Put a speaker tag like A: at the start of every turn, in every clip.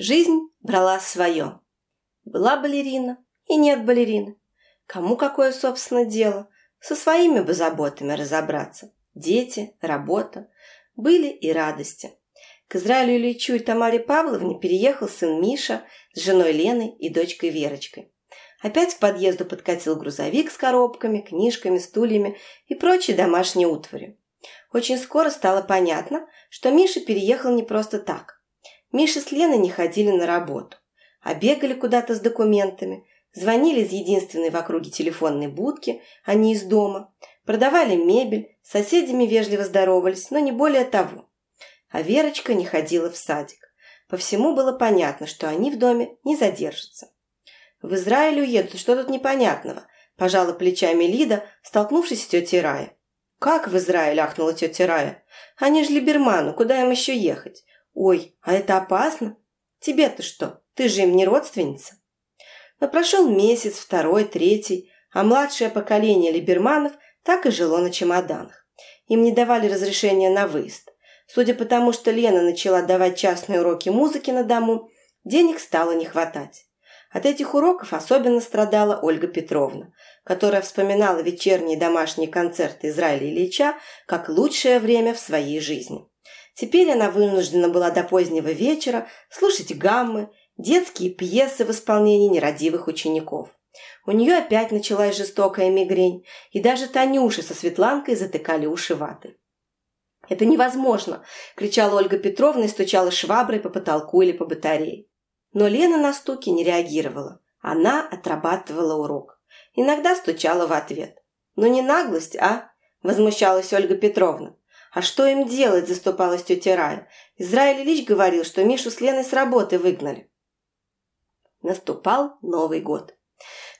A: Жизнь брала свое. Была балерина и нет балерины. Кому какое, собственно, дело? Со своими бы заботами разобраться. Дети, работа. Были и радости. К Израилю Ильичу и Тамаре Павловне переехал сын Миша с женой Леной и дочкой Верочкой. Опять к подъезду подкатил грузовик с коробками, книжками, стульями и прочей домашней утварью. Очень скоро стало понятно, что Миша переехал не просто так. Миша с Леной не ходили на работу, а бегали куда-то с документами, звонили из единственной в округе телефонной будки, а не из дома, продавали мебель, с соседями вежливо здоровались, но не более того. А Верочка не ходила в садик. По всему было понятно, что они в доме не задержатся. «В Израиль уедут, что тут непонятного?» – пожала плечами Лида, столкнувшись с тетей Рая. «Как в Израиль?» – ахнула тетя Рая. «Они же Либерману, куда им еще ехать? Ой, а это опасно? Тебе-то что? Ты же им не родственница?» Но прошел месяц, второй, третий, а младшее поколение Либерманов так и жило на чемоданах. Им не давали разрешения на выезд. Судя по тому, что Лена начала давать частные уроки музыки на дому, денег стало не хватать. От этих уроков особенно страдала Ольга Петровна, которая вспоминала вечерние домашние концерты Израиля Ильича как лучшее время в своей жизни. Теперь она вынуждена была до позднего вечера слушать гаммы, детские пьесы в исполнении нерадивых учеников. У нее опять началась жестокая мигрень, и даже Танюша со Светланкой затыкали уши ваты. «Это невозможно!» – кричала Ольга Петровна и стучала шваброй по потолку или по батарее. Но Лена на стуки не реагировала. Она отрабатывала урок. Иногда стучала в ответ. «Ну не наглость, а?» – возмущалась Ольга Петровна. «А что им делать?» – заступалась тетя Рая. «Израиль Ильич говорил, что Мишу с Леной с работы выгнали». Наступал Новый год,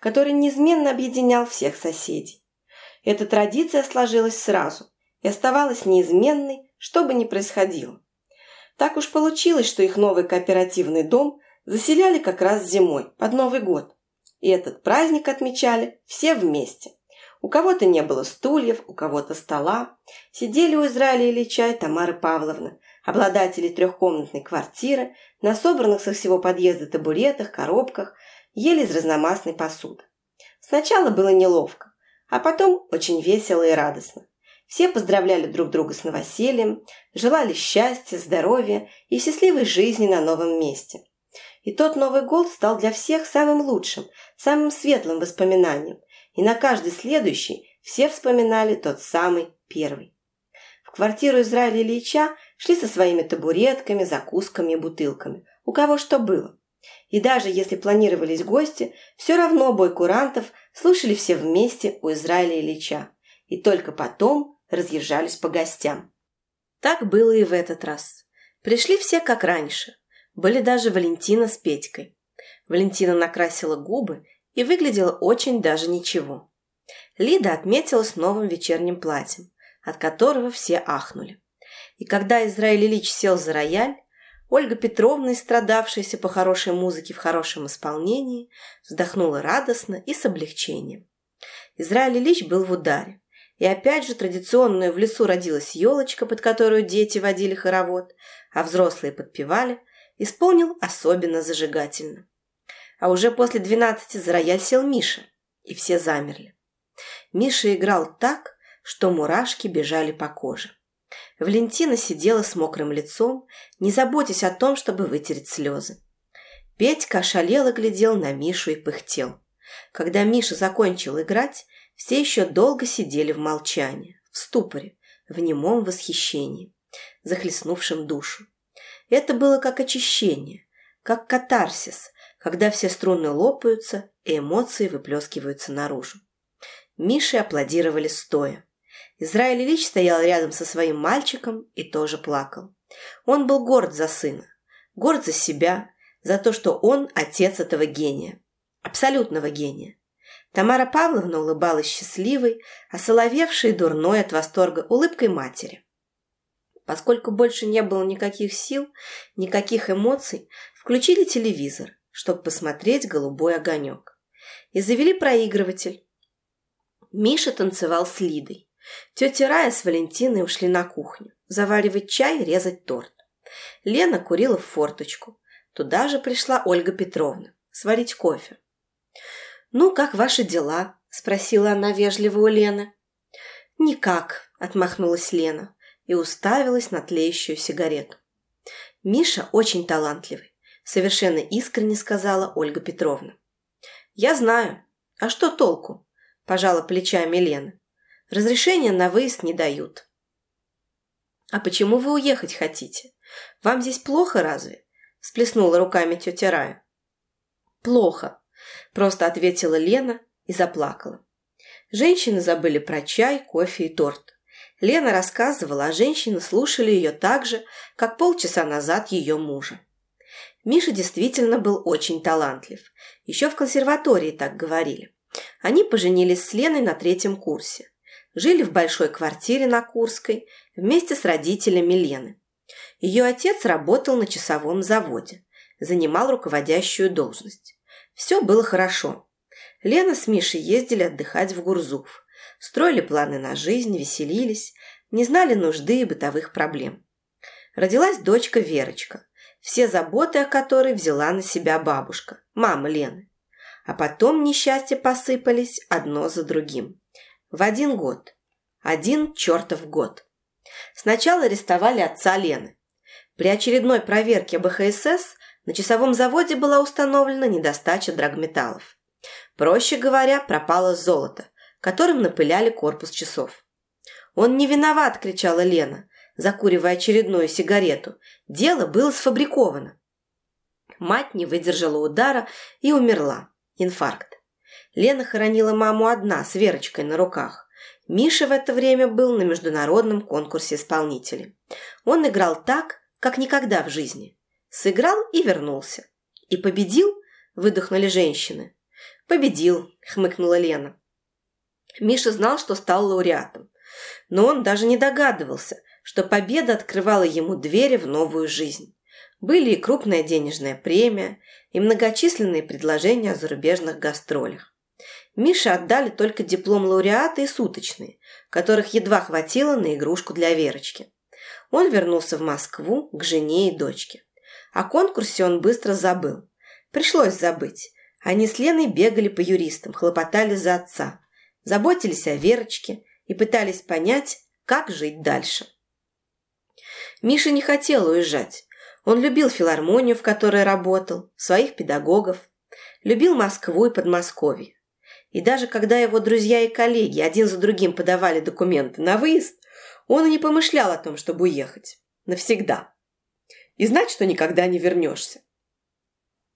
A: который неизменно объединял всех соседей. Эта традиция сложилась сразу и оставалась неизменной, что бы ни происходило. Так уж получилось, что их новый кооперативный дом заселяли как раз зимой, под Новый год. И этот праздник отмечали все вместе. У кого-то не было стульев, у кого-то стола. Сидели у Израиля Ильича и Тамары Павловны, обладатели трехкомнатной квартиры, на собранных со всего подъезда табуретах, коробках, ели из разномастной посуды. Сначала было неловко, а потом очень весело и радостно. Все поздравляли друг друга с новосельем, желали счастья, здоровья и счастливой жизни на новом месте. И тот Новый год стал для всех самым лучшим, самым светлым воспоминанием, и на каждый следующий все вспоминали тот самый первый. В квартиру Израиля Ильича шли со своими табуретками, закусками и бутылками, у кого что было. И даже если планировались гости, все равно бой курантов слушали все вместе у Израиля Ильича, и только потом разъезжались по гостям. Так было и в этот раз. Пришли все как раньше, были даже Валентина с Петькой. Валентина накрасила губы и выглядела очень даже ничего. Лида отметилась новым вечерним платьем, от которого все ахнули. И когда Израиль Ильич сел за рояль, Ольга Петровна, страдавшаяся по хорошей музыке в хорошем исполнении, вздохнула радостно и с облегчением. Израиль Ильич был в ударе. И опять же традиционную в лесу родилась елочка, под которую дети водили хоровод, а взрослые подпевали, исполнил особенно зажигательно. А уже после двенадцати за рояль сел Миша, и все замерли. Миша играл так, что мурашки бежали по коже. Валентина сидела с мокрым лицом, не заботясь о том, чтобы вытереть слезы. Петька ошалело глядел на Мишу и пыхтел. Когда Миша закончил играть, все еще долго сидели в молчании, в ступоре, в немом восхищении, захлестнувшем душу. Это было как очищение, как катарсис, когда все струны лопаются и эмоции выплескиваются наружу. Миши аплодировали стоя. Израиль Ильич стоял рядом со своим мальчиком и тоже плакал. Он был горд за сына, горд за себя, за то, что он отец этого гения, абсолютного гения. Тамара Павловна улыбалась счастливой, осоловевшей дурной от восторга улыбкой матери. Поскольку больше не было никаких сил, никаких эмоций, включили телевизор, чтобы посмотреть «Голубой огонек». И завели проигрыватель. Миша танцевал с Лидой. Тетя Рая с Валентиной ушли на кухню. Заваривать чай, резать торт. Лена курила в форточку. Туда же пришла Ольга Петровна сварить кофе. «Ну, как ваши дела?» – спросила она вежливо у Лены. «Никак», – отмахнулась Лена и уставилась на тлеющую сигарету. «Миша очень талантливый», – совершенно искренне сказала Ольга Петровна. «Я знаю. А что толку?» – пожала плечами Лена. «Разрешения на выезд не дают». «А почему вы уехать хотите? Вам здесь плохо разве?» – всплеснула руками тетя Рая. «Плохо», – просто ответила Лена и заплакала. Женщины забыли про чай, кофе и торт. Лена рассказывала, а женщины слушали ее так же, как полчаса назад ее мужа. Миша действительно был очень талантлив. Еще в консерватории так говорили. Они поженились с Леной на третьем курсе. Жили в большой квартире на Курской вместе с родителями Лены. Ее отец работал на часовом заводе, занимал руководящую должность. Все было хорошо. Лена с Мишей ездили отдыхать в Гурзуф. Строили планы на жизнь, веселились, не знали нужды и бытовых проблем. Родилась дочка Верочка, все заботы о которой взяла на себя бабушка, мама Лены. А потом несчастья посыпались одно за другим. В один год. Один чертов год. Сначала арестовали отца Лены. При очередной проверке БХСС на часовом заводе была установлена недостача драгметаллов. Проще говоря, пропало золото, которым напыляли корпус часов. «Он не виноват!» – кричала Лена, закуривая очередную сигарету. «Дело было сфабриковано». Мать не выдержала удара и умерла. Инфаркт. Лена хоронила маму одна, с Верочкой на руках. Миша в это время был на международном конкурсе исполнителей. Он играл так, как никогда в жизни. Сыграл и вернулся. «И победил?» – выдохнули женщины. «Победил», – хмыкнула Лена. Миша знал, что стал лауреатом. Но он даже не догадывался, что победа открывала ему двери в новую жизнь. Были и крупная денежная премия, и многочисленные предложения о зарубежных гастролях. Мише отдали только диплом лауреата и суточные, которых едва хватило на игрушку для Верочки. Он вернулся в Москву к жене и дочке. О конкурсе он быстро забыл. Пришлось забыть. Они с Леной бегали по юристам, хлопотали за отца, заботились о Верочке и пытались понять, как жить дальше. Миша не хотел уезжать. Он любил филармонию, в которой работал, своих педагогов, любил Москву и Подмосковье. И даже когда его друзья и коллеги один за другим подавали документы на выезд, он и не помышлял о том, чтобы уехать. Навсегда. И знать, что никогда не вернешься.